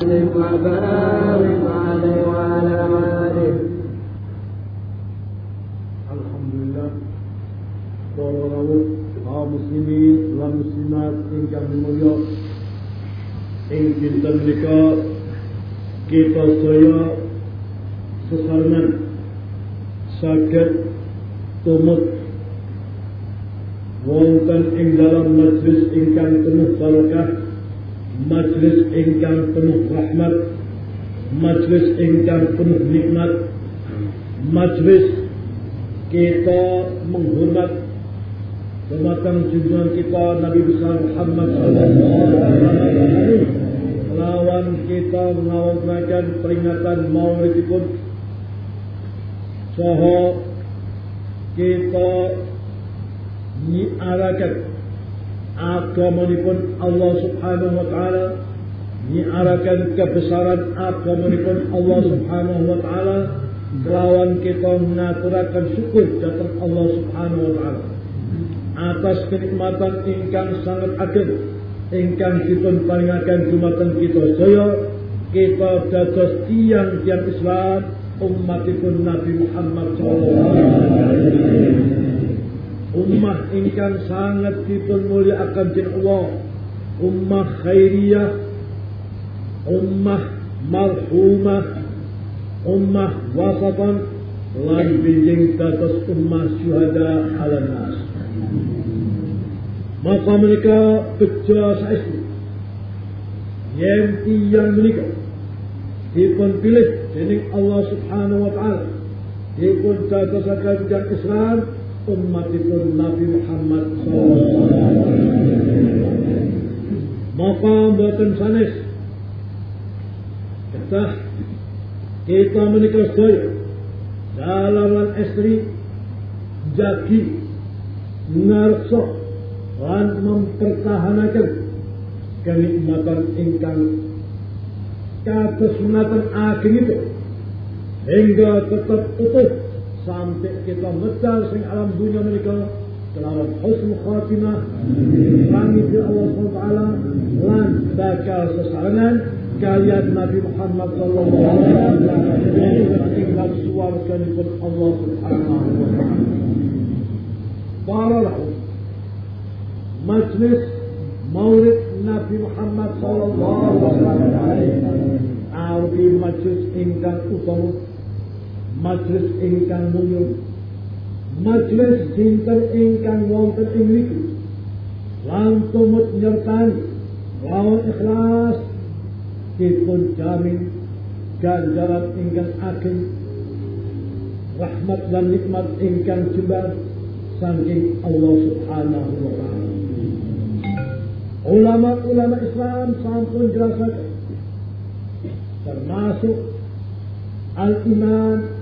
عليه آله Alhamdulillah para rawuh kaum muslimin lan muslimat ingkang mulya ing dinten menika kita saya sesarengan saged tumut wonten ing dalam majlis ingkang penuh barokah majlis ingkang penuh rahmat. Majlis ingkang penuh nikmat. Majlis kita menghormat Kematang junjungan kita Nabi besar Muhammad sallallahu alaihi. Lawan kita mengawalkan peringatan maulidipun Soho kita nyiarakan agamanipun Allah subhanahu wa ta'ala nyiarakan kebesaran agamanipun Allah subhanahu wa ta'ala lawan kita mengaturakan syukur datang Allah subhanahu wa ta'ala. Atas kenikmatan ingkang sangat ageng ingkang dipun paringaken dumateng kita saya kita dados tiang-tiang Islam umatipun Nabi Muhammad sallallahu ummah ingkang sangat dipun mulyakaken dening Allah. Ummah khairiyah ummah marhumah ummah wasatan lan bijing dados ummah syuhada ala nas. Maka mereka beja saestu yen tiyang menika dipun pilih dening Allah Subhanahu wa taala. Dipun dadosaken Islam umatipun Nabi Muhammad maka mboten sanes ketah kita menikah saya dalam istri jagi ngarso lan mempertahankan kenikmatan ingkang kados menatan ageng itu hingga tetap utuh sampai kita medal sing alam dunia mereka kelawan husnul khatimah kami di Allah SWT lan bakal sesarengan kalian Nabi Muhammad sallallahu alaihi wasallam tinggal suarga pun Allah subhanahu wa ta'ala para lahu majlis maulid Nabi Muhammad sallallahu alaihi wasallam arti majlis ingkang utama majlis ingkang mulya majlis dinten ingkang wonten ing mriki lan tumut nyertani lawan ikhlas. Dipun jamin ganjaran ingkang ageng. Rahmat dan nikmat ingkang jembar saking Allah Subhanahu wa taala. Ulama-ulama Islam sampun jelasaken termasuk Al-Imam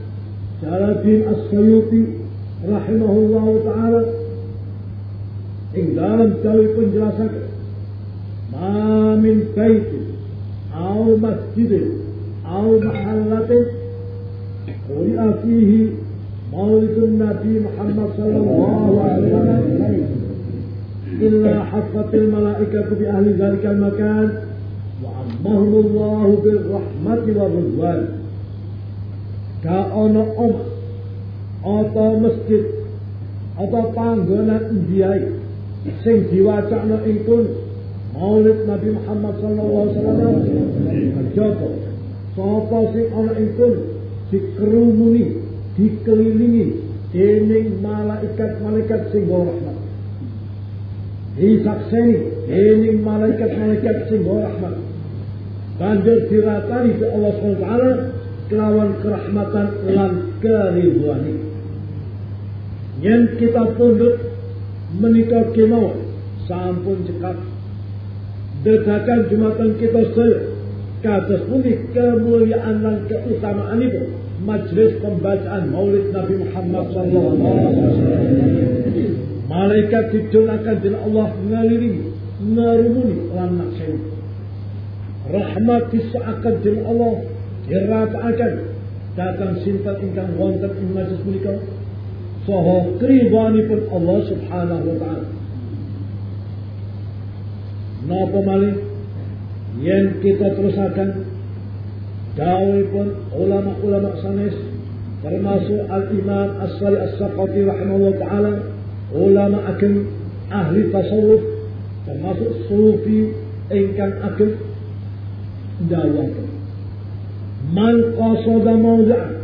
قال في السيوطي رحمه الله تعالى. إن لم تلو جلسك ما من بيت أو مسجد أو محلة قرئ فيه مولد النبي محمد صلى الله عليه وسلم. إلا حفت الملائكة بأهل ذلك المكان وعمهم الله بالرحمة والرضوان. gak ono om atau masjid atau panggonan diai sing diwacana ing kun Maulid Nabi Muhammad sallallahu alaihi wasallam. Jopo sapa sing ana ing kun dikerumuni dikelilingi dening malaikat-malaikat sing rahmat. Disaksini dening malaikat-malaikat sing rahmat. Banjur diratani ke Allah Subhanahu wa taala kelawan kerahmatan lan keriduani yang kita tunduk menikah kemauan sampun cekap dedakan jumatan kita saya kados puni kemuliaan dan keutamaan itu majlis pembacaan maulid Nabi Muhammad sallallahu alaihi wasallam. Malaikat didolakan dengan Allah ngaliringi ngarumuni lan nakseni rahmat disaakan dengan Allah diratakan datang sinten ingkang wonten ing majlis menika saha kribanipun Allah subhanahu wa ta'ala. Napa malih? Yen kita terusakan pun ulama-ulama sanes termasuk Al-Imam As-Salih As-Saqafi rahimahullah ta'ala ulama akan ahli tasawuf termasuk sufi ingkang akan dawakan man qasada mawda'an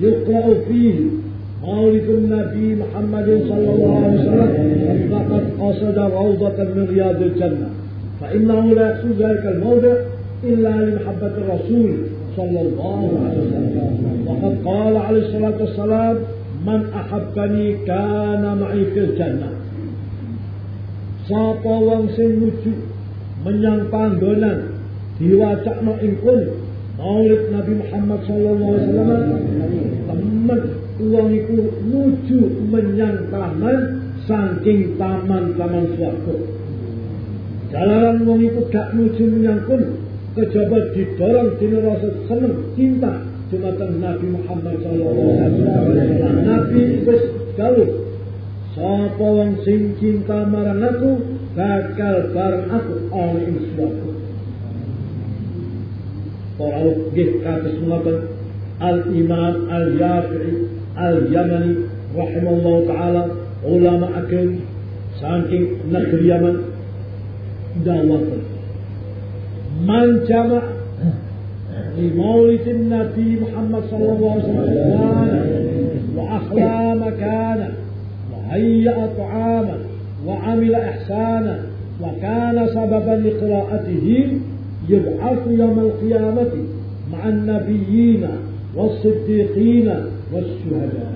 yuqra'u fihi مولد النبي محمد صلى الله عليه وسلم فقد قصد روضة من رياض الجنة. فإنه لا يقصد ذلك الموضع إلا لمحبة الرسول صلى الله عليه وسلم. وقد قال عليه الصلاة والسلام من أحبني كان معي في الجنة. Sapa wong sing nuju menyang panggonan diwacakno ing kono Maulid Nabi Muhammad wasallam temen wong iku nuju menyang taman saking taman-taman swarga. Jalaran wong iku gak nuju menyang kono, kejaba didorong dina rasa seneng cinta dumateng Nabi Muhammad wasallam. Nabi wis dawuh, sapa wong sing cinta marang aku bakal bareng aku ing swarga. Para nggih kados menawa Al-Imam Al-Yafi'i Al-Yamani rahimahullah taala ulama akan saking negeri Yaman dawatan man jama li maulid Nabi Muhammad sallallahu alaihi wasallam wa akhla makana wa hayya ta'ama wa amila ihsana yub'athu yawm al-qiyamati ma'a an-nabiyyin was-siddiqin wasyuhada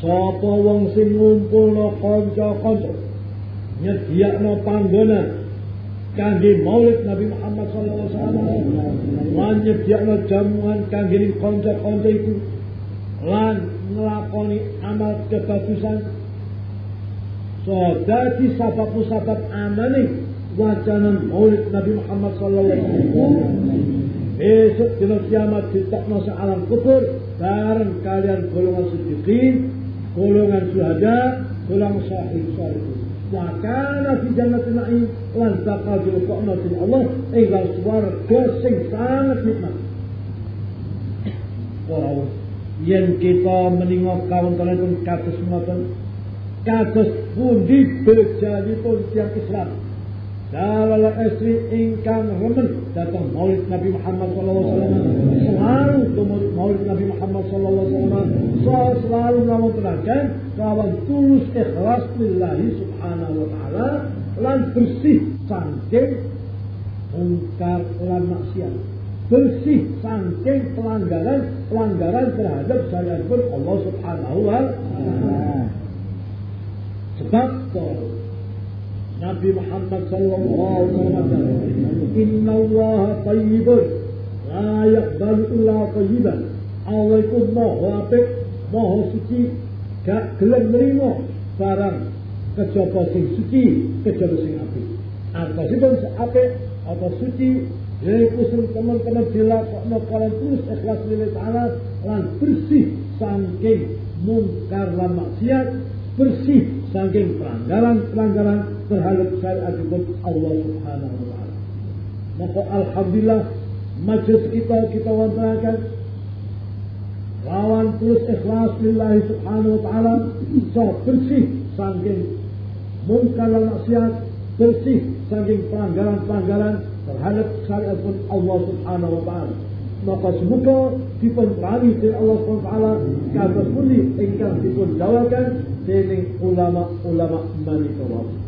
sapa wong sing ngumpulno kanca-kanca nyediakno panggonan kangge maulid Nabi Muhammad sallallahu alaihi wasallam lan jamuan kangge kanca-kanca iku lan nglakoni amal kebagusan. So dadi sabab-sabab amane wacanan maulid Nabi Muhammad sallallahu alaihi wasallam. Besok dina kiamat ditakno alam kubur bareng kalian golongan siddiqin golongan syuhada golongan sahih salih wa kana fi jannatin na'im lan dilekokno dening Allah ing swarga sing sangat nikmat. Wow. Yen kita meningok kawontenan kados ngoten kados pundi bejanipun tiang Islam Dalala istri ingkang remen datang maulid Nabi Muhammad SAW selalu tumut maulid Nabi Muhammad SAW selalu menerangkan kawan tulus ikhlas lillahi subhanahu wa ta'ala lan bersih sangking mungkar lan maksiat. Bersih sangking pelanggaran pelanggaran terhadap syariat Allah subhanahu wa ta'ala. Sebab Nabi Muhammad sallallahu alaihi wasallam Inna Allah tayyibun la yaqbalu illa tayyiban Allah itu maha apik maha suci gak gelem nrimo barang kejaba sing suci kejaba sing apik artosipun apik apa suci yaitu sing teman-teman dilakokno kalian terus ikhlas lillahi ta'ala lan bersih saking mungkar lan maksiat bersih saking pelanggaran-pelanggaran terhadap syariat Allah Subhanahu wa taala. Maka alhamdulillah majlis kita kita wantarakan lawan terus ikhlas lillahi subhanahu wa ta'ala so bersih saking mungkar maksiat bersih saking pelanggaran-pelanggaran terhadap syariat Allah subhanahu wa ta'ala maka semoga dipun rami dari Allah subhanahu wa ta'ala kata puni ingkang dipun dawakan dening ulama-ulama manikawab